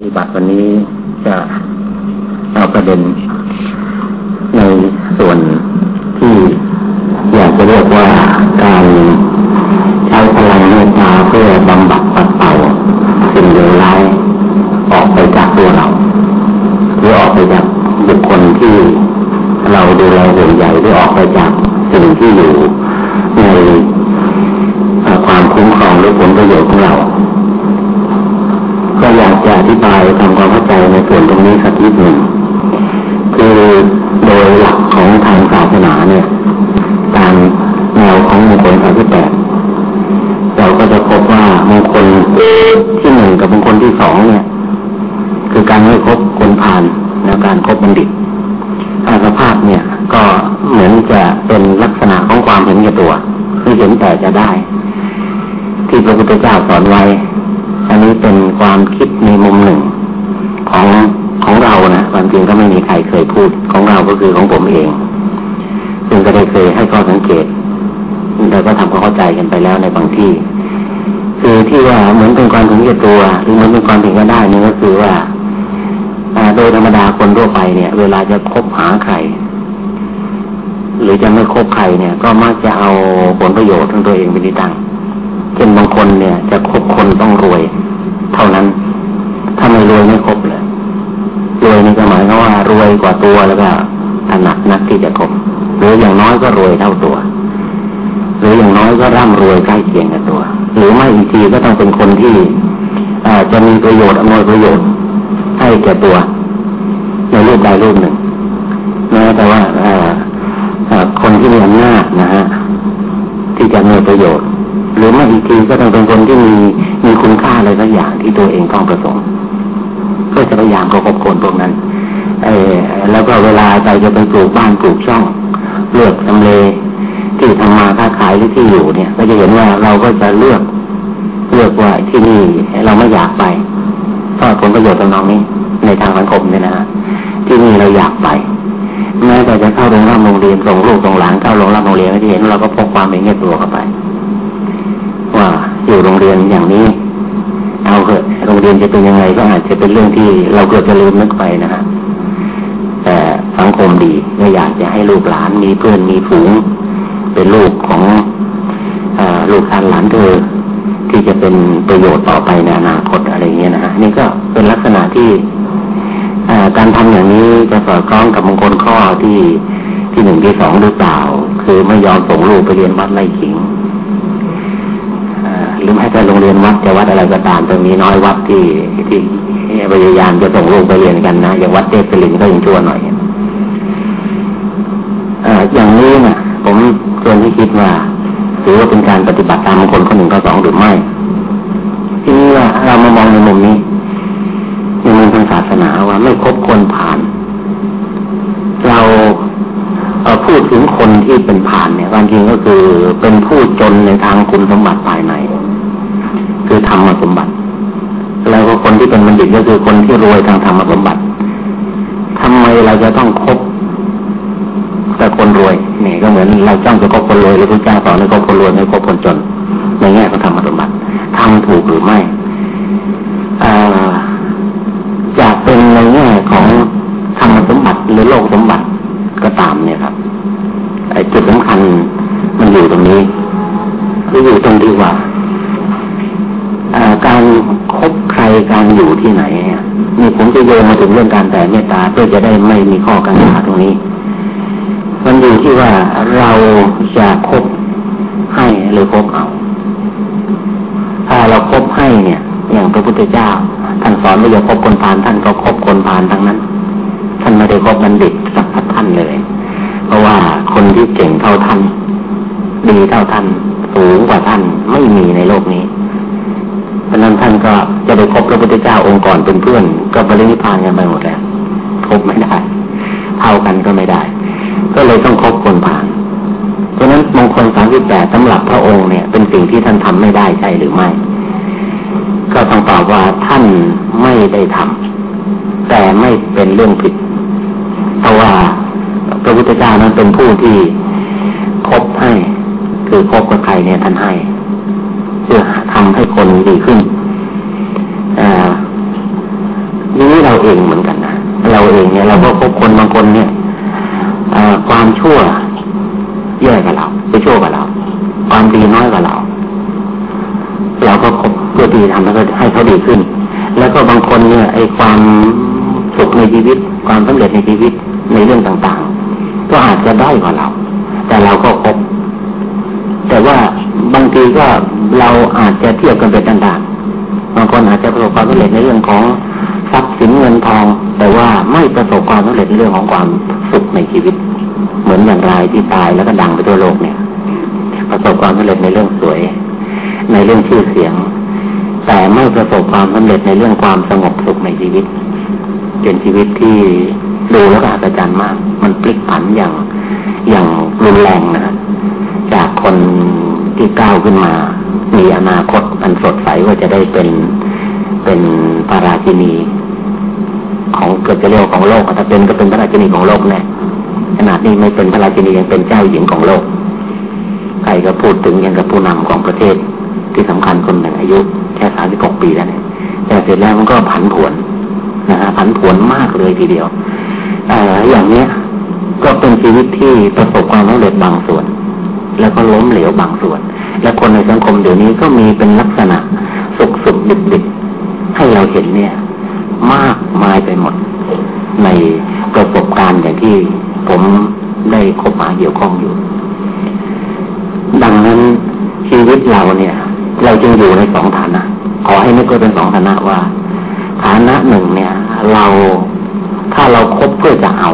ปฏิบัติวันนี้จะเอาประเด็น ในส่วนที่อยากจะเรียกว่าการใช้พลังเมตตาเพื่อบำบัดปัดเป่าสิ่งเลวร้ายออกไปจากตัวเราหรือออกไปจากบุคคลที่เราดูแลห่วงใยหรือออกไปจากสิ่งที่อยู่ในความคุ้มครองหรือผลประโยชน์ของเรา จะอธิบายทำความเข้าใจในส่วนตรงนี้สักนิดหนึ่งคือโดยหลักของทางศาสนาเนี่ย ตามแนวของมงคลสามสิบแปดเราก็จะพบว่ามงคลที่หนึ่งกับมงคลที่สองเนี่ย คือการไม่คบคนผ่านและการครบบัณฑิตอาสภาพเนี่ย ก็เหมือนจะเป็นลักษณะของความเห็นแก่ตัว คือเห็นแต่จะได้ ที่พระพุทธเจ้าสอนไว้ อันนี้เป็นความคิดในมุมหนึ่ง ของของเรานะความจริงก็ไม่มีใครเคยพูดของเราก็คือของผมเอง ซึ่งก็ได้เคยให้ข้อสังเกตเราก็ทำความเข้าใจกันไปแล้วในบางที่ คือที่ว่าเหมือนเป็นความถึงแก่ตัวหรือเหมือนเป็นความถึงก็ได้นี่ก็คือว่าโดยธรรมดาคนทั่วไปเนี่ย เวลาจะคบหาใครหรือจะไม่คบใครเนี่ย ก็มักจะเอาผลประโยชน์ของตัวเองเป็นที่ตั้ง เช่นบางคนเนี่ย จะคบคนต้องรวย เท่านั้น ถ้าไม่รวยไม่คบเลย รวยนี่ก็หมายความว่ารวยกว่าตัวแล้วก็ถนัดนักที่จะคบหรืออย่างน้อยก็รวยเท่าตัว หรืออย่างน้อยก็ร่ำรวยใกล้เคียงกับตัว หรือไม่อีกทีก็ต้องเป็นคนที่จะมีประโยชน์อำนวยประโยชน์ให้แก่ตัว ในรูปใดรูปหนึ่งแม้แต่ว่าคนที่มีอำนาจนะฮะที่จะมีประโยชน์ หรือไม่อีกทีก็ต้องเป็นคนที่มีมีคุณค่าอะไรสักอย่างที่ตัวเองต้องประสงค์ก็จะพยายามก็คบคนพวกนั้นเออแล้วก็เวลาใจจะไปปลูกบ้านปลูกช่องเลือกทำเลที่ทำมาค้าขายหรือที่อยู่เนี่ย ก็จะเห็นว่าเราก็จะเลือกเลือกว่าที่นี่เราไม่อยากไปเพราะผลประโยชน์ตรงนี้ในทางสังคมเนี่ยนะฮะที่นี่เราอยากไปแม้แต่จะเข้าโรงรับโรงเรียนส่งลูกส่งหลานเข้าโรงรับโรงเรียนก็จะเห็นเราก็พกความเป็นเงียบตัวเข้าไป ว่าอยู่โรงเรียนอย่างนี้ เอาเถอะโรงเรียนจะเป็นยังไงก็อาจจะเป็นเรื่องที่เราเกิดจะลืมนึกไปนะฮะแต่สังคมดีไม่อยากจะให้ลูกหลานมีเพื่อนมีฝูง เป็นลูกของอลูกหลานหลานเธอที่จะเป็นประโยชน์ต่อไปในอนาคตอะไรเงี้ยนะฮะนี่ก็เป็นลักษณะที่การทำอย่างนี้จะสอดคล้องกับมงคลข้อที่ที่หนึ่งที่สองหรือเปล่า คือไม่ยอมส่งลูกไปเรียนวัดไร่ขิง รือแม้แต่โรงเรียนวัดจะวัดอะไรก็ตามตรงนี้น้อยวัดที่ที่พยายามจะส่งลูกไปเรียนกันนะอย่างวัดเทพลินก็ยังชั่วหน่อยออย่างนี้นะผมส่วนที่คิดว่าถือว่าเป็นการปฏิบัติตามคนคนหนึ่งก็สองหรือไม่ที่นี้ว่าเรามามองในมุมนี้ในมุมทางศาสนาว่าไม่คบคนผ่าน เราพูดถึงคนที่เป็นผ่านเนี่ยความจริงก็คือเป็นผู้จนในทางคุณสมบัติภายใน คือธรรมสมบัติ แล้วก็คนที่เป็นบัณฑิตก็คือคนที่รวยทางธรรมสมบัติทำไมเราจะต้องคบแต่คนรวยนี่ก็เหมือนเราจ้องจะคบคนรวยหรือพระเจ้าสอนให้คบคนรวยไม่คบคนจน ในแง่ของธรรมสมบัติทำถูกหรือไม่จะเป็นในแง่ของธรรมสมบัติหรือโลกสมบัติก็ตามเนี่ยครับไอ้จุดสำคัญมันอยู่ตรงนี้คืออยู่ตรงที่ว่าการคบใค รการอยู่ที่ไหนนี่ผมจะโยงมาถึงเรื่องการแต่เมตตาเพื่อจะได้ไม่มีข้อกังขาตรงนี้ มันอยู่ที่ว่าเราจะคบให้หรือคบเอา ถ้าเราคบให้เนี่ย อย่างพระพุทธเจ้า ท่านสอนว่าอย่าคบคนพาลท่านก็คบคนพาลทั้งนั้น ท่านไม่ได้คบบัณฑิตสักท่านเลย เพราะว่าคนที่เก่งเท่าท่านดีเท่าท่านสูงกว่าท่านไม่มีในโลกนี้ เพราะนั้นท่านก็จะไปคบพระพุทธเจ้าองค์ก่อนเป็นเพื่อน ก็บริณิพานกันไปหมดแล้วคบไม่ได้เท่ากันก็ไม่ได้ ก็เลยต้องคบคนผ่านเพราะนั้นมงคลสามสิบแปดสำหรับพระองค์เนี่ย เป็นสิ่งที่ท่านทำไม่ได้ใช่หรือไม่ ก็ต้องตอบว่าท่านไม่ได้ทำแต่ไม่เป็นเรื่องผิด เพราะว่าพระพุทธเจ้านั้นเป็นผู้ที่คบให้ คือคบกับใครเนี่ยท่านให้ เพื่อทำให้คนดีขึ้นนี้เราเองเหมือนกันนะเราเองเนี่ยเราก็พบคนบางคนเนี่ยความชั่วแย่กับเราไปชั่วกับเรา ความดีน้อยกว่าเรา เราก็คบเพื่อดีทำแล้วก็ให้เขาดีขึ้น แล้วก็บางคนเนี่ยไอ้ความสุขในชีวิต ความสำเร็จในชีวิตในเรื่องต่างๆ ก็อาจจะได้กว่าเรา แต่เราก็คบแต่ว่าบางทีก็ เราอาจจะเทียบกันเป็นต่างๆบางคนอาจจะประสบความสำเร็จในเรื่องของทรัพย์สินเงินทอง แต่ว่าไม่ประสบความสำเร็จในเรื่องของความสุขในชีวิต เหมือนอย่างรายที่ตายแล้วก็ดังไปทั่วโลกเนี่ย ประสบความสำเร็จในเรื่องสวย ในเรื่องชื่อเสียง แต่ไม่ประสบความสำเร็จในเรื่องความสงบสุขในชีวิต เป็นชีวิตที่ดูแล้วก็อัศจรรย์มาก มันพลิกผันอย่างอย่างรุนแรงนะจากคนที่ก้าวขึ้นมา มีอนาคตอันสดใสว่าจะได้เป็นเป็นพระราชินี ของเกิดจะเรียกของโลกถ้าเป็นก็เป็นพระราชินีของโลกแน่ขนาดนี้ไม่เป็นพระราชินียังเป็นเจ้าหญิงของโลก ใครก็พูดถึงยังกับผู้นำของประเทศที่สำคัญคนหนึ่งอายุแค่สามสิบหกปีแล้วเนี่ยแต่เสร็จแล้วมันก็ผันผวนนะฮะผันผวนมากเลยทีเดียวออย่างเนี้ยก็เป็นชีวิตที่ประสบความสำเร็จบางส่วน แล้วก็ล้มเหลวบางส่วน และคนในสังคมเดี๋ยวนี้ก็มีเป็นลักษณะสุขสุขดิบดิบให้เราเห็นเนี่ย มากมายไปหมด ในประสบการณ์อย่างที่ผมได้คบมาเกี่ยวข้องอยู่ ดังนั้นชีวิตเราเนี่ย เราจึงอยู่ในสองฐานะ ขอให้นึกไว้เป็นสองฐานะว่า ฐานะหนึ่งเนี่ย เราถ้าเราครบเพื่อจะเอา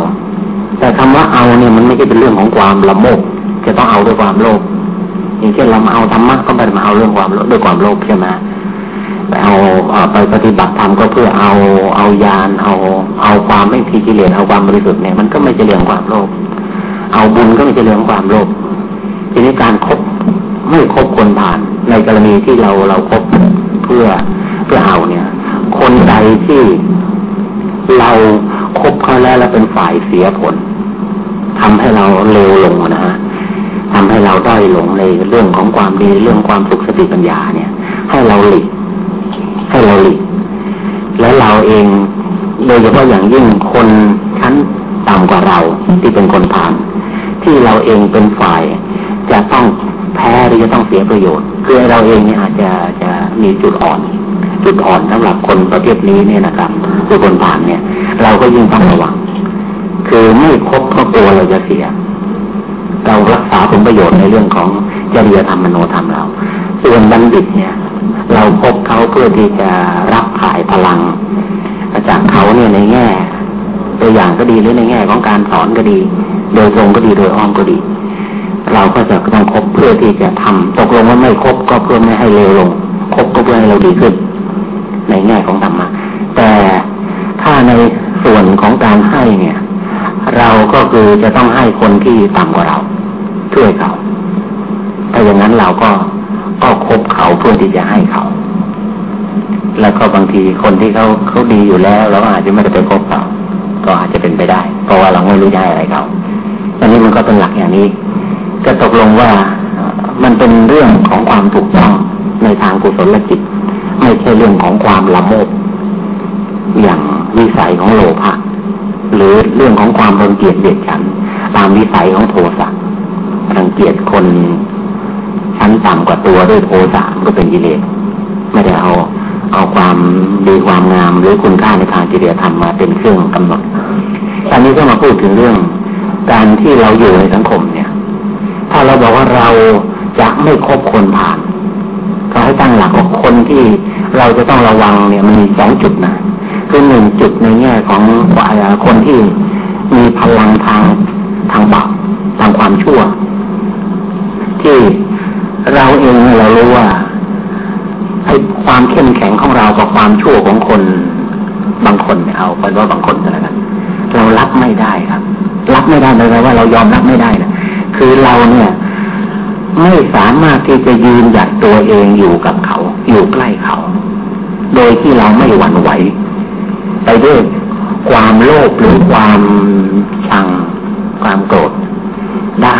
แต่คำว่าเอาเนี่ยมันไม่ใช่เป็นเรื่องของความละโมบจะต้องเอาด้วยความโลภ อย่างเช่นเรามาเอาธรรมะก็ไม่ได้มาเอาเรื่องความด้วยความโลภใช่ไหมเอาไปปฏิบัติธรรมก็เพื่อเอาเอายานเอาเอาความไม่ทีกิเลสเอาความบริสุทธิ์เนี่ยมันก็ไม่จะเรื่องความโลภเอาบุญก็ไม่จะเรื่องความโลภทีนี้การครบไม่ครบคนผ่าน ในกรณีที่เราเราครบเพื่อเพื่อเอาเนี่ย คนใดที่เราครบเขาแล้วแล้วเป็นฝ่ายเสียผลทำให้เราเร็วลงนะฮะ ทำให้เราได้หลงในเรื่องของความดีเรื่องความสุขสติปัญญาเนี่ย ให้เราหลีกให้เราหลีกและเราเองโดยเฉพาะอย่างยิ่งคนชั้นต่ำกว่าเราที่เป็นคนผ่าน ที่เราเองเป็นฝ่าย จะต้องแพ้หรือจะต้องเสียประโยชน์ คือเราเองเนี่ยอาจจะจะมีจุดอ่อน จุดอ่อนสำหรับคนประเภทนี้เนี่ยนะครับคือคนผ่านเนี่ย เราก็ยิ่งต้องระวัง คือไม่ครบเพราะกลัวเราจะเสีย เรารักษาผลประโยชน์ในเรื่องของจริยธรรมมโนธรรมเรา ส่วนบัณฑิตเนี่ย เราพบเขาเพื่อที่จะรับถ่ายพลังจากเขาเนี่ยในแง่ ตัวอย่างก็ดีหรือในแง่ของการสอนก็ดี โดยตรงก็ดีโดยอ้อมก็ดี เราก็จะต้องคบเพื่อที่จะทำตกลงว่าไม่คบก็เพื่อไม่ให้เร็วลงคบก็เพื่อให้เราดีขึ้น ในแง่ของธรรมะแต่ถ้าในส่วนของการให้เนี่ย เราก็คือจะต้องให้คนที่ต่ำกว่าเรา ช่วยเขา ถ้าอย่างนั้นเราก็ก็คบเขาเพื่อที่จะให้เขา แล้วก็บางทีคนที่เขาเขาดีอยู่แล้วเราอาจจะไม่ได้ไปคบเขาก็อาจจะเป็นไปได้ เพราะว่าเราไม่รู้จะให้อะไรเขาอันนี้มันก็เป็นหลักอย่างนี้ ก็ตกลงว่ามันเป็นเรื่องของความถูกต้องในทางกุศลจิต ไม่ใช่เรื่องของความละโมบอย่างวิสัยของโลภะหรือเรื่องของความรังเกียจเบียดฉันตามวิสัยของโทสะ รังเกียจคนชั้นต่ำกว่าตัวด้วยโทสะก็เป็นกิเลสไม่ได้เอาเอาความดีความงามหรือคุณค่าในทางจริยธรรมมาเป็นเครื่องกำหนด ตอนนี้ก็มาพูดถึงเรื่องการที่เราอยู่ในสังคมเนี่ย ถ้าเราบอกว่าเราจะไม่คบคนผ่านก็ให้ตั้งหลักว่าคนที่เราจะต้องระวังเนี่ยมันมีสองจุดนะคือหนึ่งจุดในแง่ของคนที่มีพลังทางทางบาปทางความชั่ว ที่เราเองเรารู้ว่าไอ้ความเข้มแข็งของเรากับความชั่วของคน บางคนเอาเป็นว่าบางคนก็แล้วกันเรารับไม่ได้ครับ รับไม่ได้เลยว่าเรายอมรับไม่ได้นะคือเราเนี่ย ไม่สามารถที่จะยืนหยัดตัวเองอยู่กับเขา อยู่ใกล้เขา โดยที่เราไม่หวั่นไหว ไปด้วยความโลภหรือความชังความโกรธได้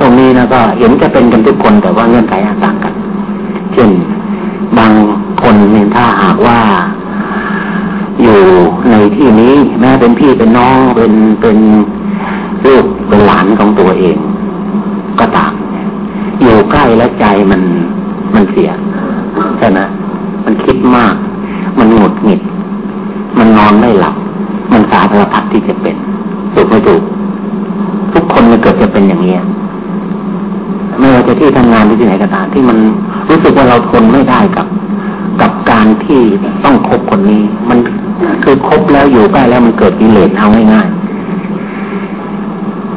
ตรงนี้นะก็เห็นจะเป็นกันทุกคนแต่ว่าเงื่อนไขอาต่างกัน เช่นบางคนเนี่ยถ้าหากว่าอยู่อยู่ในที่นี้แม้เป็นพี่เป็นน้องเป็นเป็นลูกเป็นหลานของตัวเอง ก็ตามอยู่ใกล้แล้วใจมันมันเสียใช่ไหมมันคิดมาก มันหงุดหงิด มันนอนไม่หลับ มันสารพัดที่จะเป็นถูกไม่ถูกทุกคนมันเกิดจะเป็นอย่างนี้ ไม่ว่าจะที่ทำงานหรือที่ไหนก็ตามที่มันรู้สึกว่าเราทนไม่ได้กับ กับการที่ต้องคบคนนี้ มันคือคบแล้วอยู่ใกล้แล้วมันเกิดกิเลสเอาง่ายๆ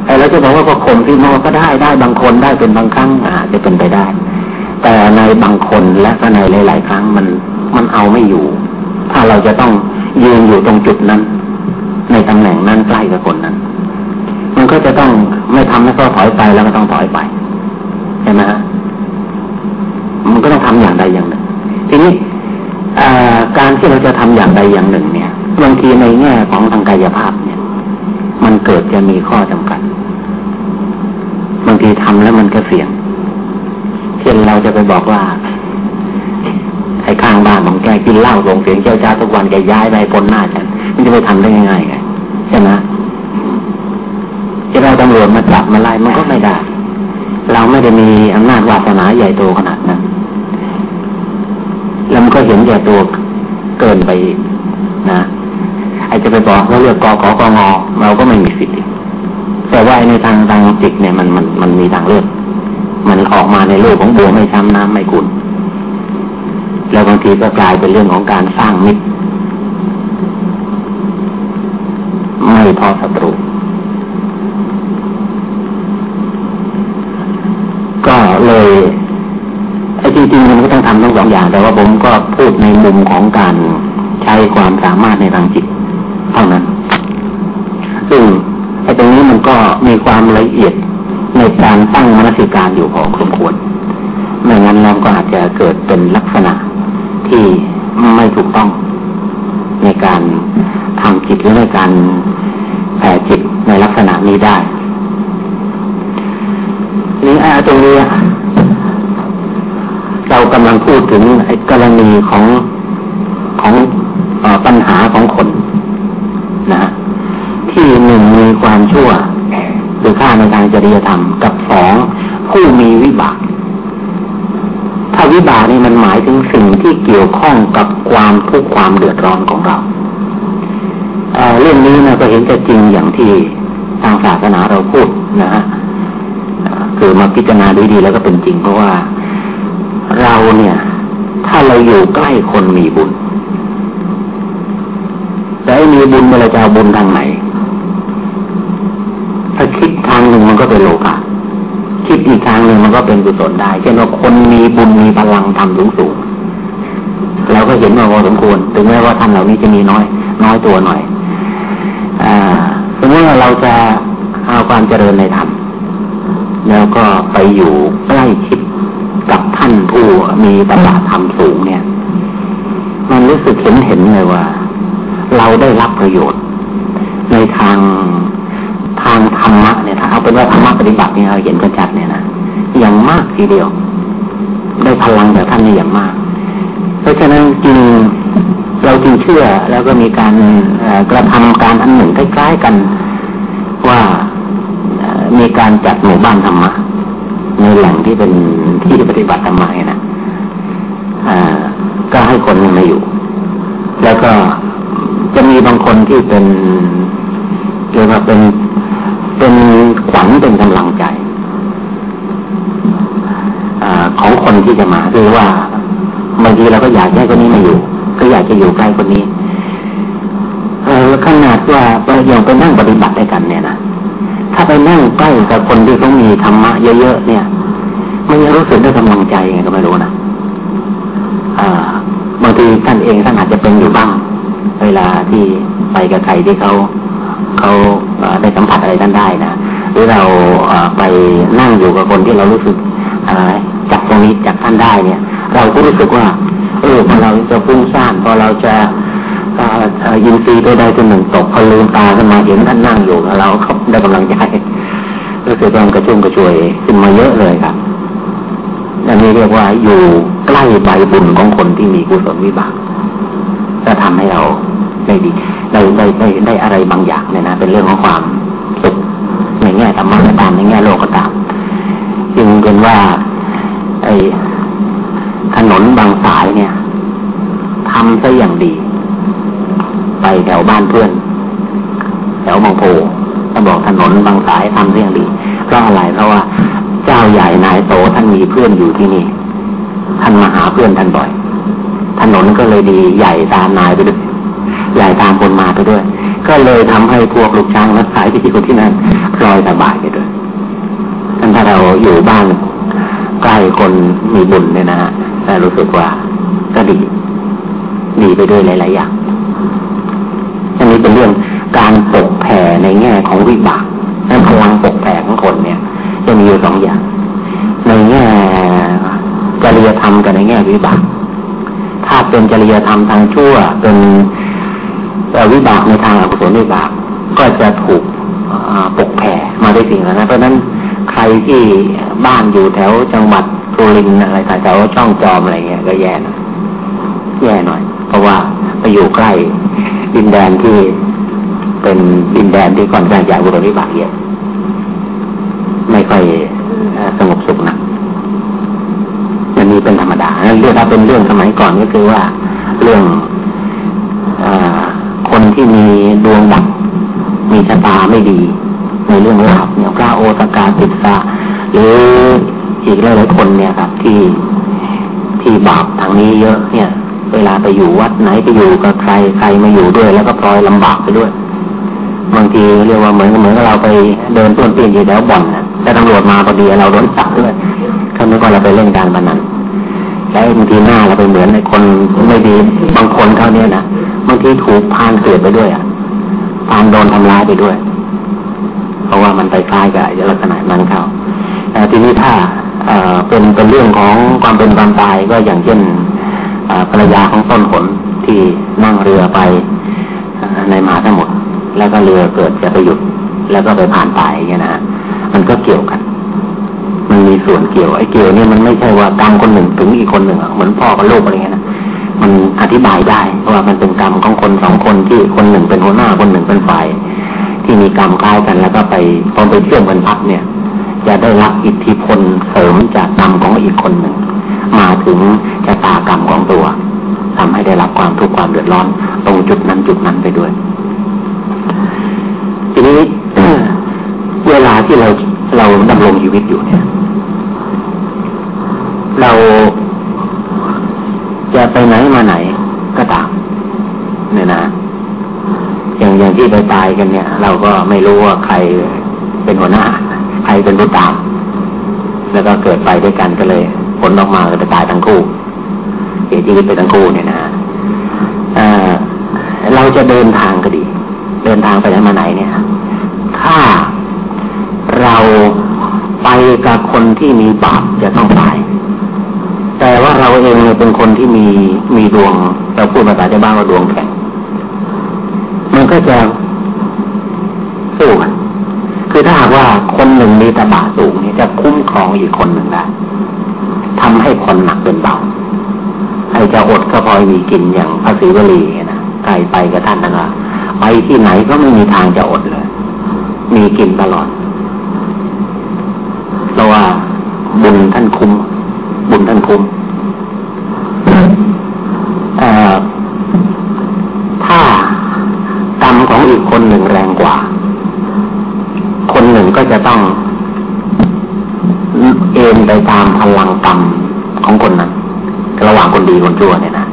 แต่เราจะบอกว่าพอคนที่นอก็ได้ได้บางคนได้เป็นบางครั้งอาจจะเป็นไปได้ แต่ในบางคนและก็ในหลาย ๆ ครั้งมันมันเอาไม่อยู่ ถ้าเราจะต้องยืนอยู่ตรงจุดนั้น ในตำแหน่งนั้นใกล้กับคนนั้น มันก็จะต้องไม่ทำให้เขาถอยไปแล้วก็ต้องถอยไป ใช่ไหมฮะมันก็ต้องทำอย่างใดอย่างหนึ่ง ทีนี้การที่เราจะทำอย่างใดอย่างหนึ่ง เนี่ยบางทีในแง่ของทางกายภาพเนี่ย มันเกิดจะมีข้อจำกัดบางทีทำแล้วมันก็เสี่ยง เช่นเราจะไปบอกว่าไอ้ข้างบ้านของแกกินเหล้าส่งเสียงเจ้าจ้าทุกวันแกย้ายไปพ้นหน้าฉันมันจะไปทำได้ง่ายๆไงใช่ไหมจะเราตำรวจมาจับมาไล่มันก็ไม่ได้ เราไม่ได้มีอำนาจวาสนาใหญ่โตขนาดนั้น แล้วมันก็เห็นแก่ตัวเกินไปนะไอจะไปบอกว่าเลือกกอขอกองอเราก็ไม่มีสิทธิ์แต่ว่าในทางทางจิตเนี่ยมันมันมันมีทางเลือก มันออกมาในโลกของบัวไม่ช้ำน้ำไม่ขุนแล้วบางทีก็กลายเป็นเรื่องของการสร้างมิตร ไม่พอศัตรูก็เลยไอ้จริงๆมันก็ ต้องทำทั้งสองอย่าง แต่ว่าผมก็พูดในมุมของการใช้ความสามารถในทางจิตเท่านั้น ซึ่งไอ้ตรงนี้มันก็มีความละเอียดในการตั้งมนสิการอยู่พอสมควรไม่งั้นเราก็อาจจะเกิดเป็นลักษณะที่ไม่ถูกต้องในการทำจิตหรือในการแผ่จิตในลักษณะนี้ได้นี่ไอ้ตรงนี้ เรากำลังพูดถึงไอ้กรณีของของอปัญหาของคนนะที่หนึ่งมีความชั่วหรือค่าในทางจริยธรรม กับสองผู้มีวิบาก ถ้าวิบากนี่มันหมายถึงสิ่งที่เกี่ยวข้องกับความทุกข์ความเดือดร้อนของเราเเรื่องนี้นะก็เห็นจะจริงอย่างที่ทางศาสนาเราพูดนะฮะคือมาพิจารณาดีๆแล้วก็เป็นจริงเพราะว่า เราเนี่ย ถ้าเราอยู่ใกล้คนมีบุญแต่มีบุญเราจะเอาบุญทางไหน ถ้าคิดทางหนึ่งมันก็เป็นโลกะคิดอีกทางหนึ่งมันก็เป็นกุศลได้ เช่นว่าคนมีบุญมีพลังทำสูงสูงเราก็เห็นว่าพอสมควรถึงแม้ว่าท่านเหล่านี้จะมีน้อย น้อยตัวหน่อยอ่าสมมติว่าเราจะเอาความเจริญในธรรมแล้วก็ไปอยู่ใกล้ชิด กับท่านผู้มีตบะธรรมสูงเนี่ย มันรู้สึกเห็นเห็นเลยว่า เราได้รับประโยชน์ ในทางทางธรรมะเนี่ยถ้าเอาเป็นว่าธรรมะปฏิบัติเนี่ยเราเห็นชัดเนี่ยนะอย่างมากทีเดียว ได้พลังจากท่านนี่อย่างมาก เพราะฉะนั้นจริงเราจึงเชื่อแล้วก็มีการกระทำการอันหนึ่งคล้ายๆกันว่ามีการจัดหมู่บ้านธรรมะในแหล่งที่เป็น ที่จะปฏิบัติธรรมะนะอ่าก็ให้คนมาอยู่ แล้วก็จะมีบางคนที่เป็นเรียกว่าเป็นเป็นขวัญเป็นกำลังใจอของคนที่จะมาคือว่าบางทีเราก็อยากให้คนนี้มาอยู่ ก็อยากจะอยู่ใกล้คนนี้ขนาดว่าเราอย่างไปนั่งปฏิบัติด้วยกันเนี่ยนะถ้าไปนั่งใกล้กับคนที่เขามีธรรมะเยอะๆเนี่ย มันรู้สึกด้วยกำลังใจไงก็ไม่รู้นะบางทีท่านเองท่านอาจจะเป็นอยู่บ้าง เวลาที่ไปกับใครที่เขาเขาได้สัมผัสอะไรท่านได้นะหรือเราไปนั่งอยู่กับคนที่เรารู้สึกจับตรงนี้จากท่านได้เนี่ย เราก็รู้สึกว่า เออพอเราจะฟุ้งซ่านพอเราจะยินซีตัวใดตัวหนึ่งตกพอลืมตาขึ้นมาเห็นท่านนั่งอยู่เราเขาได้กำลังใจก็คือความกระชุ่มกระชวยขึ้นมาเยอะเลยครับ อันนี้เรียกว่าอยู่ใกล้ใบบุญของคนที่มีกุศลวิบากจะทำให้เราได้ดีได้ได้ได้ได้อะไรบางอย่างเนี่ยนะ เป็นเรื่องของความสุขในแง่ธรรมะก็ตามในแง่โลกก็ตามจึงเป็นว่า ไอ้ถนนบางสายเนี่ยทำซะอย่างดี ไปแถวบ้านเพื่อน แถวบางโพถ้าบอกถนนบางสายทำซะอย่างดีเพราะอะไรเพราะว่า จ้าใหญ่นายโตท่านมีเพื่อนอยู่ที่นี่ ท่านมาหาเพื่อนท่านบ่อย ถนนก็เลยดีใหญ่ตามนายไปด้วยใหญ่ตามคนมาไปด้วย ก็เลยทำให้พวกลูกช้างรักสายที่อยู่ที่นั่นลอยสบายไปด้วยท่านถ้าเราอยู่บ้านใกล้คนมีบุญเนี่ยนะฮะรู้สึกว่าก็ดี ดีไปด้วยหลายๆอย่างอันนี้เป็นเรื่องการปกแผ่ในแง่ของวิบากนั้นพลังปกแผ่ของคนเนี่ย จะมีอยู่สองอย่าง ในแง่จริยธรรมกับในแง่วิบาก ถ้าเป็นจริยธรรมทางชั่วเป็นวิบากในทางอกุศลวิบาก ก็จะถูกปกแผ่มาได้สิ่งนั้นเพราะนั้นใครที่บ้านอยู่แถวจังหวัดสุรินทร์อะไรแถวช่องจอมอะไรเงี้ยก็แย่นะแย่หน่อย เพราะว่าไปอยู่ใกล้ดินแดนที่เป็นดินแดนที่ก่อนการจากบุรวิบากเยอะ ไม่ค่อยสงบสุขนะมันมีเป็นธรรมดาเรื่องถ้าเป็นเรื่องสมัยก่อนก็คือว่าเรื่องอคนที่มีดวงดับมีชะตาไม่ดี ในเรื่องลาบเนี่ยพระโอตกาติสะหรืออีกหลายๆคนเนี่ยครับ ที่ที่บาปทางนี้เยอะเนี่ย เวลาไปอยู่วัดไหนไปอยู่กับใครใครมาอยู่ด้วย แล้วก็พลอยลำบากไปด้วยบางทีเรียกว่าเหมือนเหมือนเราไปเดินต้นเตียนอยู่แล้วบ่อนนะ แต่ตำรวจมาพอดีเราโดนจับด้วยเขาไม่ว่าเราไปเล่นการพนันแล้วบางทีหน้าเราไปเหมือนในคนไม่ดีบางคนเขาเนี่ยนะบางทีถูกพานเกิดไปด้วยอะพานโดนทำร้ายไปด้วย เพราะว่ามันไปคล้ายกับลักษณะนั้นเข้าแต่ทีนี้ถ้าเป็นเป็นเรื่องของความเป็นความตายก็อย่างเช่นภรรยาของต้นผลที่นั่งเรือไปในมหาสมุทรแล้วก็เรือเกิดจะไปหยุดแล้วก็ไปผ่านตายอย่างนี้นะ มันก็เกี่ยวกัน มันมีส่วนเกี่ยวไอ้เกี่ยวเนี่ยมันไม่ใช่ว่ากรรมคนหนึ่งถึงอีกคนหนึ่งเหมือนพ่อกับลูกอะไรเงี้ยนะมันอธิบายได้ว่ามันเป็นกรรมของคนสองคนที่คนหนึ่งเป็นหัวหน้าคนหนึ่งเป็นฝ่ายที่มีกรรมคล้ายกันแล้วก็ไปพอไปเชื่อมกันพักเนี่ย จะได้รับอิทธิพลเสริมจากกรรมของอีกคนหนึ่งมาถึงชะตากรรมของตัวทำให้ได้รับความทุกข์ความเดือดร้อน ตรงจุดนั้นจุดนั้นไปด้วย ทีนี้ เวลาที่เราเราดำรงชีวิตอยู่เนี่ย เราจะไปไหนมาไหนก็ตามเนี่ยนะอย่างอย่างที่ไปตายกันเนี่ย เราก็ไม่รู้ว่าใครเป็นหัวหน้า ใครเป็นผู้ตาม แล้วก็เกิดไปด้วยกันก็เลย ผลออกมาก็จะตายทั้งคู่เสียชีวิตไปทั้งคู่เนี่ยนะเราจะเดินทางก็ดี เดินทางไปไหนมาไหนเนี่ย ถ้า กับคนที่มีบาปจะต้องตาย แต่ว่าเราเองเนี่ยเป็นคนที่มีมีดวง เราพูดภาษาชาวบ้านว่าดวงแข็งมันก็จะสู้กันคือถ้าหากว่าคนหนึ่งมีตบะสูงเนี่ยจะคุ้มครองอีกคนหนึ่งได้ทำให้คนหนักเป็นเบาใครจะอดก็พอมีกินอย่างพระศรีวลีนะใครไปกับท่านนะคไปที่ไหนก็ไม่มีทางจะอดเลย มีกินตลอด ราะว่าบุญท่านคุ้ม บุญท่านคุ้มถ้ากรรมของอีกคนหนึ่งแรงกว่า คนหนึ่งก็จะต้องเอ็นไปตามพลังกรรมของคนนั้นระหว่างคนดีคนชั่วเนี่ยนะ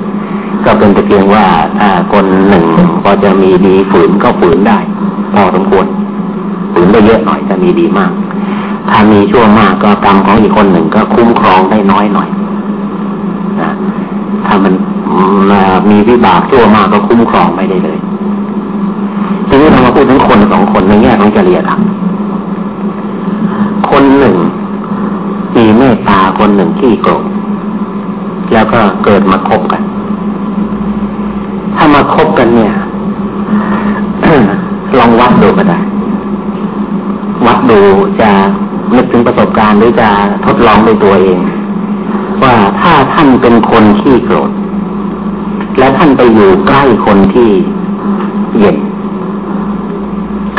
ก็เป็นแต่เพียงว่าถ้าคนหนึ่งพอจะมีดีฝืนก็ฝืนได้ พอสมควรฝืนได้เยอะหน่อยจะมีดีมาก ถ้ามีชั่วมากก็กรรมของอีกคนหนึ่งก็คุ้มครองได้น้อยหน่อยนะถ้ามันมีวิบากชั่วมากก็คุ้มครองไม่ได้เลยทีนี้เรามาพูดถึงคนสองคนในแง่ของจริยธรรมคนหนึ่งมีเมตตาคนหนึ่งขี้โกรธแล้วก็เกิดมาคบกัน ถ้ามาคบกันเนี่ยลองวัดดูก็ได้ วัดดูจะ สบการณ์หรือจะทดลองด้ตัวเอง ว่าถ้าท่านเป็นคนขี้โกรธและท่านไปอยู่ใกล้คนที่เย็น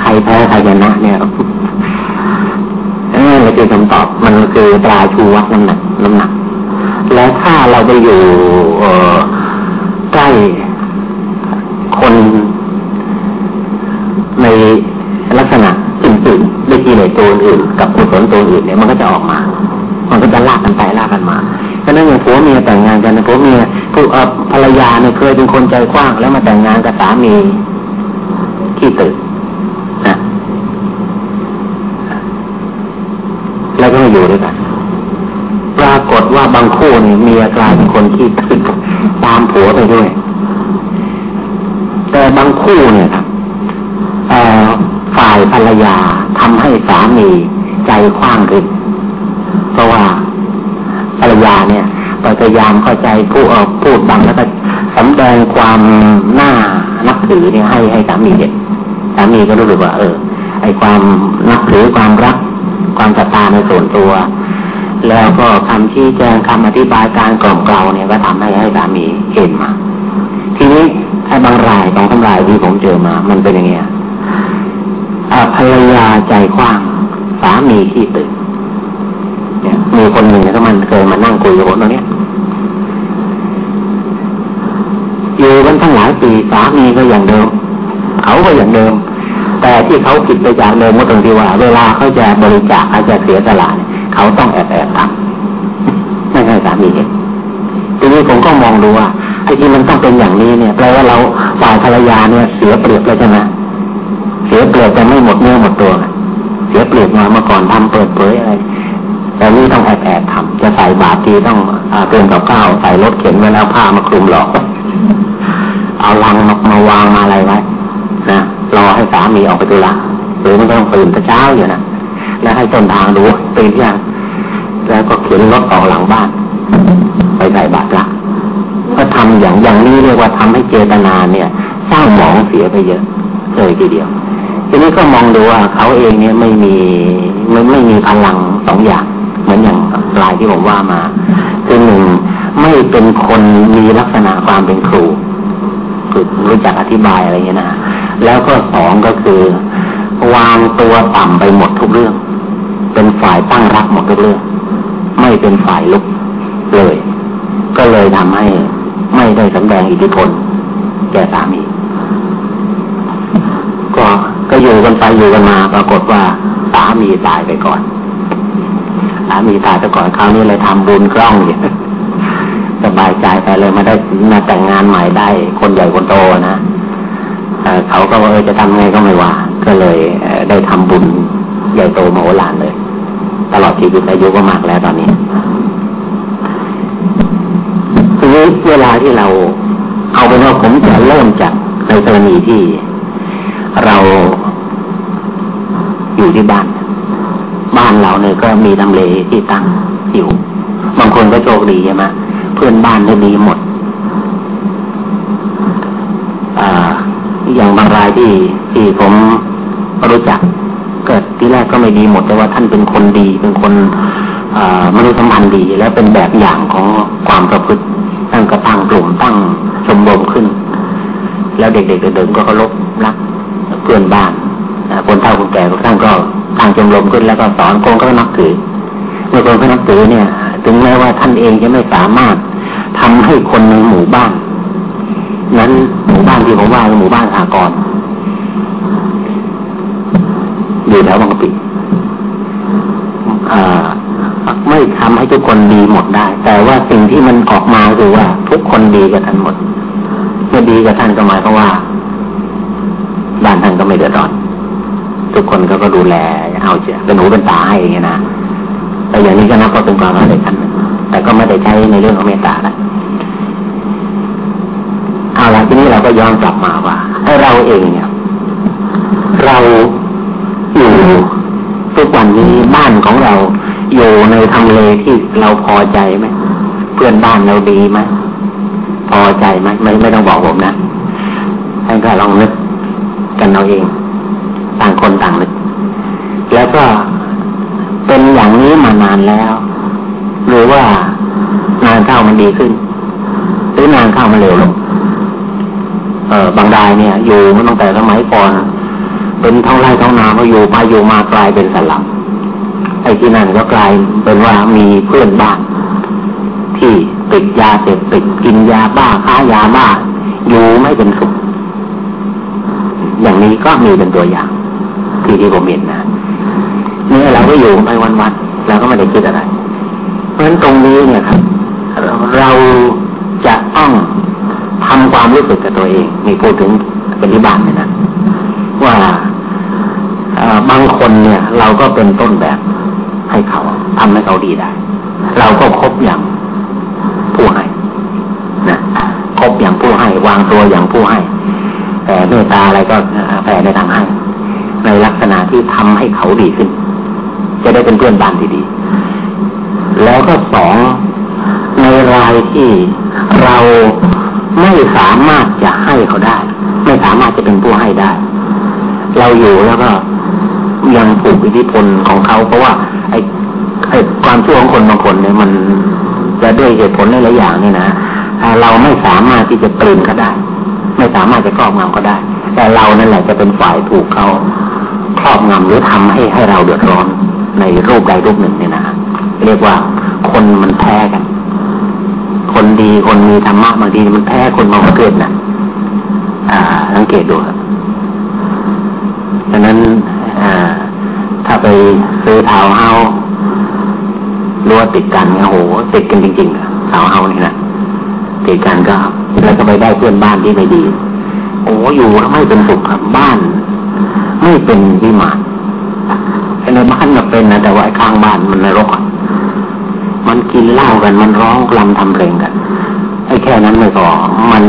ใครแพ้ใครชนะเนี่ยนี่จะคำตอบมันคือตราชูวัดน้ำหนักน้ำหนัก และถ้าเราไปอยู่ใกล้คน เลสตัวอื่นกับกุศลตัวอื่นเนี่ยมันก็จะออกมา มันก็จะลากกันไปลากกันมาฉะนั้นอย่างผัวเมียแต่งงานกันผัวเมียผู้ภรรยาเนี่ยเคยเป็นคนใจกว้าง แล้วมาแต่งงานกับสามีขี้ตื่นะแล้วก็มาอยู่ด้วยกันปรากฏว่าบางคู่เนี่ยเมียกลายเป็นคนขี้ตื่นตามผัวไปด้วย แต่บางคู่เนี่ยครับฝ่ายภรรยา ทำให้สามีใจคว้างขึ้นเพราะว่าภรรยาเนี่ยพยายามเข้าใจผู้ออกพูดบังแล้วก็สำแดงความหน้านับถือเนี่ยให้ให้สามีเห็นสามีก็รู้สึกว่า เออ ไอความนับถือความรัก ความศรัทธาในส่วนตัว แล้วก็คำชี้แจงคำอธิบายการกล่อมเกลาเนี่ยก็ทำให้ให้สามีเห็นมา ทีนี้ไอ้บางรายบางทำรายที่ผมเจอมา มันเป็นอย่างเงี้ย ภรรยาใจกว้าง สามีขี้ตื่นเนี่ยมีคนหนึ่งเนี่ยก็มันเคยมานั่งคุยกับผมตรงนี้อยู่กันทั้งหลายปีสามีก็อย่างเดิม เขาก็อย่างเดิม แต่ที่เขาผิดไปจากเดิมก็ตรงที่ว่า เวลาเขาจะบริจาคเขาจะเสียสละเขาต้องแอบแอบทำไม่ใช่สามีเองทีนี้ผมก็มองดูว่าไอ้ที่มันต้องเป็นอย่างนี้เนี่ยแปลว่าเราฝ่ายภรรยาเนี่ยเสียเปรียบเลยใช่ไหม เสียเปรียบแต่ไม่หมดเนื้อหมดตัว เสียเปรียบมาเมื่อก่อนทำเปิดเผยอะไรแต่นี่ต้องแอบแอบทำจะใส่บาตรทีต้องเตรียมกับข้าวใส่รถเข็นไว้แล้วผ้ามาคลุมหลอก เอาลังมามาวางมาอะไรไว้นะรอให้สามีออกไปตุละหรือไมันต้องตื่นแต่เช้าอยู่นะแล้วให้ต้นทางดูตื่นยังแล้วก็เข็นรถออกหลังบ้าน ไปใส่บาตรละก็ทำอย่างอย่างนี้เรียกว่าทำให้เจตนาเนี่ยสร้างหมองเสียไปเยอะเลยทีเดียว ทีนี้ก็มองดูว่าเขาเองเนี่ยไม่มีไม่ไม่มีพลังสองอย่าง เหมือนอย่างลายที่ผมว่ามา คือหนึ่งไม่เป็นคนมีลักษณะความเป็นครูคือรู้จักอธิบายอะไรเงี้ยนะแล้วก็สองก็คือ วางตัวต่ำไปหมดทุกเรื่อง เป็นฝ่ายตั้งรับหมดทุกเรื่อง ไม่เป็นฝ่ายลุกเลย ก็เลยทำให้ไม่ได้สำแดงอิทธิพลแก่สามี อยู่กันไปอยู่กันมา ปรากฏว่าสามีตายไปก่อนสามีตายไปก่อนคราวนี้เลยทำบุญกล้องอย่างสบายใจไปเลยมาได้มาแต่งงานใหม่ได้ คนใหญ่คนโตนะเขาก็ว่าเออจะทำไงก็ไม่ว่า ก็เลยได้ทำบุญใหญ่โตมโหฬารเลย ตลอดชีวิตอายุก็มากแล้วตอนนี้ทีนี้เวลาที่เราเอาเป็นว่าผมจะเริ่มจากในกรณีที่เรา อยู่ที่บ้าน บ้านเราเนี่ยก็มีทำเลที่ตั้งอยู่บางคนก็โชคดีใช่ไหมเพื่อนบ้านก็ดีหมดออย่างบางรายที่ที่ผมรู้จัก เกิดที่แรกก็ไม่ดีหมดแต่ว่าท่านเป็นคนดีเป็นคนมนุษยสัมพันธ์ดี และเป็นแบบอย่างของความประพฤติตั้งกระตั้งกลุ่มตั้งชมรมขึ้น แล้วเด็กๆเดิมก็เคารพรักเพื่อนบ้าน คนเฒ่าคนแก่ก็ท่านก็ตั้งชมรมขึ้นแล้วก็สอนคนก็นับถือเมื่อคนเขานับถือเนี่ย ถึงแม้ว่าท่านเองจะไม่สามารถทำให้คนในหมู่บ้าน นั้นหมู่บ้านที่ผมว่าหมู่บ้านอากรอยู่แถวบางกะปิไม่ทำให้ทุกคนดีหมดได้ แต่ว่าสิ่งที่มันออกมาคือว่า ทุกคนดีกับท่านหมดเมื่อดีกับท่านก็หมายความว่าบ้านท่านก็ไม่เดือดร้อน ทุกคนก็ก็ดูแลเอาเจ้าเป็นหูเป็นตาให้อย่างเงี้ยนะแต่อย่างนี้ก็นับว่าเป็นความรักในขั้นแต่ก็ไม่ได้ใช้ในเรื่องของเมตตาละเอาละทีนี้เราก็ย้อนกลับมาว่าให้เราเองเนี่ย เราอยู่ทุกวันนี้บ้านของเราอยู่ในทำเลที่เราพอใจไหมเพื่อนบ้านเราดีไหมพอใจไหมไม่ไม่ต้องบอกผมนะท่านก็ลองนึกกันเอาเอง ต่างคนต่างนึก แล้วก็เป็นอย่างนี้มานานแล้ว หรือว่านานเข้ามันดีขึ้น หรือนานเข้ามันเร็วลงเออบางรายเนี่ย อยู่มาตั้งแต่สมัยก่อน เป็นเท่าไรเท่านามาอยู่ไปอยู่มากลายเป็นสลับไออ้ที่นั่นก็กลายเป็นว่ามีเพื่อนบ้านที่ติดยาเสพติดกินยาบ้าค้ายาบ้าอยู่ไม่เป็นสุขอย่างนี้ก็มีเป็นตัวอย่าง ที่ที่ผมเห็นนะเนี่ยเราก็อยู่ไปวันวันเราก็ไม่ได้คิดอะไร เพราะฉะนั้นตรงนี้เนี่ยครับ เราจะต้องทำความรู้สึกกับตัวเองมีพูดถึงปฏิบัติเนี่ยนะว่าบางคนเนี่ย เราก็เป็นต้นแบบให้เขาทำให้เขาดีได้ เราก็คบอย่างผู้ให้นะคบอย่างผู้ให้ วางตัวอย่างผู้ให้แต่เมตตาอะไรก็แผ่ในทางให้ ในลักษณะที่ทำให้เขาดีขึ้น จะได้เป็นเพื่อนบ้านที่ดี แล้วก็สองในรายที่เราไม่สามารถจะให้เขาได้ ไม่สามารถจะเป็นผู้ให้ได้ เราอยู่แล้วก็ยังผูกอิทธิพลของเขา เพราะว่า ไอ้ไอ้ความชั่วของคนบางคนเนี่ยมันจะด้วยเหตุผลหลายอย่างนี่นะเราไม่สามารถที่จะเปลี่ยนเขาได้ ไม่สามารถจะครอบงำเขาได้ แต่เรานั่นแหละจะเป็นฝ่ายถูกเขา ครอบงำหรือทำให้ให้เราเดือดร้อนในรูปใดรูปหนึ่งเนี่ยนะเรียกว่าคนมันแพ้กัน คนดีคนมีธรรมะบางทีมันแพ้คนบางประเภทนะอ่าสังเกตดูครับดังนั้นถ้าไปซื้อเท้าเฮารั้วติดกันโอ้โหติดกันจริงๆเท้าเฮานี่นะติดกันก็แล้วก็ไปได้เพื่อนบ้านที่ไม่ดี โอ้อยู่ไม่เป็นสุขครับบ้าน ไม่เป็นวิมานในบ้านมันเป็นนะแต่ว่าข้างบ้านมันนรกมันกินเหล้ากัน มันร้องกลำทำเพลงกันไอ้แค่นั้นไม่พอมัน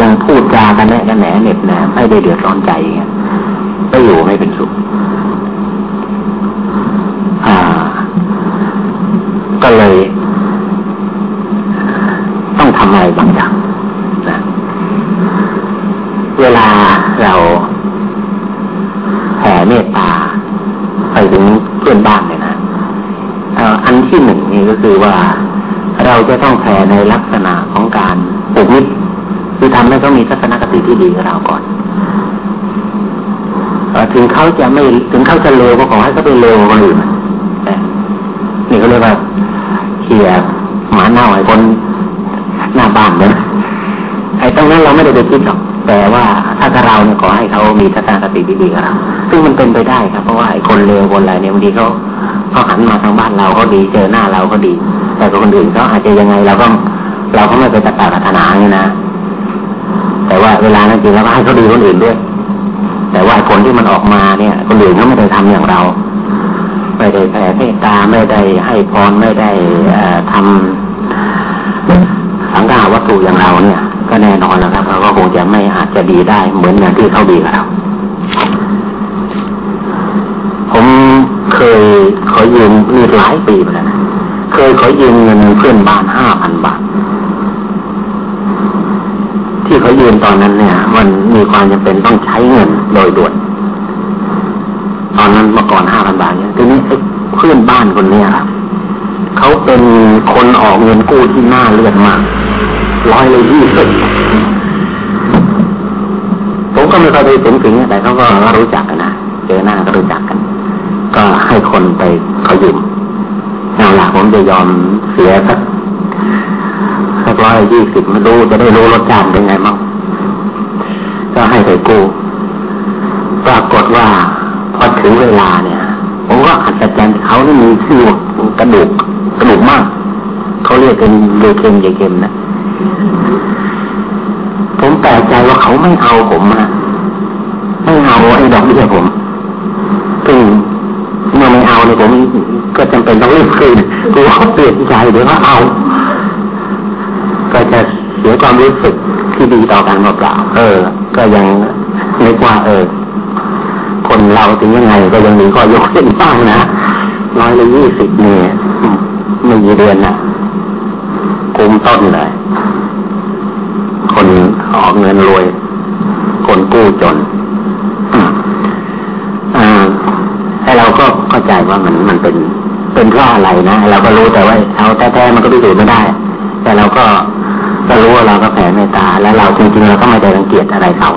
ยังพูดจากันแหน่กันแหนเน็บแหนไม่ได้เดือดร้อนใจเงี้ยก็อยู่ไม่เป็นสุขก็เลย ต้องทำอะไรบางอย่างนะเวลาเราแผ่เมตตาไปถึงเพื่ อนบ้านเลยนะอันที่หนึ่งนี่ก็คือว่าเราจะต้องแผ่ในลักษณะของการปลุกนิดคือทำให้เขามีทัศนคติที่ดีกับเราก่อนถึงเขาจะไม่ถึงเขาจะเลวก็ขอให้เขาไปเลวคนอื่นนี่เขาเรียกว่าเขี่ยหมาเน่าไอ้คนหน้าบ้านเนี่ยไอ้ตรงนั้นเราไม่ได้ไปคิดหรอก แต่ว่าถ้าเราเนี่ยขอให้เขามีทัศนคติดีๆกับเราซึ่งมันเป็นไปได้ครับ เพราะว่าไอ้คนเลวคนอะไรเนี่ยบางทีเขาเขาหันมาทางบ้านเราเขาดีเจอหน้าเราเขาดี แต่คนอื่นเขาอาจจะยังไงเราก็เราก็ไม่ไปตัดตาถนาเนี่ยนะแต่ว่าเวลานั้นจริงแล้วให้เขาดีคนอื่นด้วย แต่ว่าผลที่มันออกมาเนี่ย คนอื่นเขาไม่ได้ทำอย่างเรา ไม่ได้แผ่เมตตาไม่ได้ให้พรไม่ได้ทำสังฆาวัตถุอย่างเราเนี่ย ก็แน่นอนแล้วครับเราก็คงจะไม่อาจจะดีได้เหมือนอย่างที่เขาดีกับเราผมเคยขอยืมมีหลายปีมาแล้วนะเคยขอยืมเงินเพื่อนบ้านห้าพันบาท ที่เขายืนตอนนั้นเนี่ย มันมีความจำเป็นต้องใช้เงินโดยด่วนตอนนั้นมื่อก่อนห้าพันบาทเนี่ยทีนี้เพื่อนบ้านคนเนี้ยครับเขาเป็นคนออกเงินกู้ที่น่าเลือดมาก ร้อยเลยยี่สิบผมก็ไม่เคยไปถึงถึงแต่เขาก็รู้จักกันนะเจอหน้าก็รู้จักกัน ก็ให้คนไปเขายืมเอาล่ะผมจะยอมเสียสักสักร้อยยี่สิบไมาดูจะได้รู้รสชาติเป็นไงมั่งก็ให้ไปกู้ปรากฏว่าพอถึงเวลาเนี่ย ผมก็อัศจรรย์เขานี่มีชื่อกระดูกกระดูกมาก เขาเรียกเป็นเบเค็มเยเค็มนะ ผมแปลกใจว่าเขาไม่เอาผมนะไม่เอาไอ้ดอกเบี้ยผมซึ่งเมื่อไม่เอาเนี่ยผมก็จำเป็นต้องรีบคืนกลัวเขาเปลี่ยนใจเดี๋ยวเขาเอา ก็จะเสียความรู้สึกที่ดีต่อกันเปล่าเออ ก็ยังนึกว่าเออ คนเราถึงยังไงก็ยังมีข้อยกเว้นบ้างนะร้อยละยี่สิบเนี่ยไม่กี่เดือนนะกุมต้นเลย คนออกเงินรวย คนกู้จนให้เราก็เข้าใจว่ามันมันเป็นเป็นเพราะอะไรนะเราก็รู้แต่ว่าเอาแท้ๆมันก็พิสูจน์ไม่ได้ แต่เราก็ก็รู้ว่าเราก็แผ่เมตตา แล้วเราจริงๆเราก็ไม่ได้รังเกียจอะไรเขา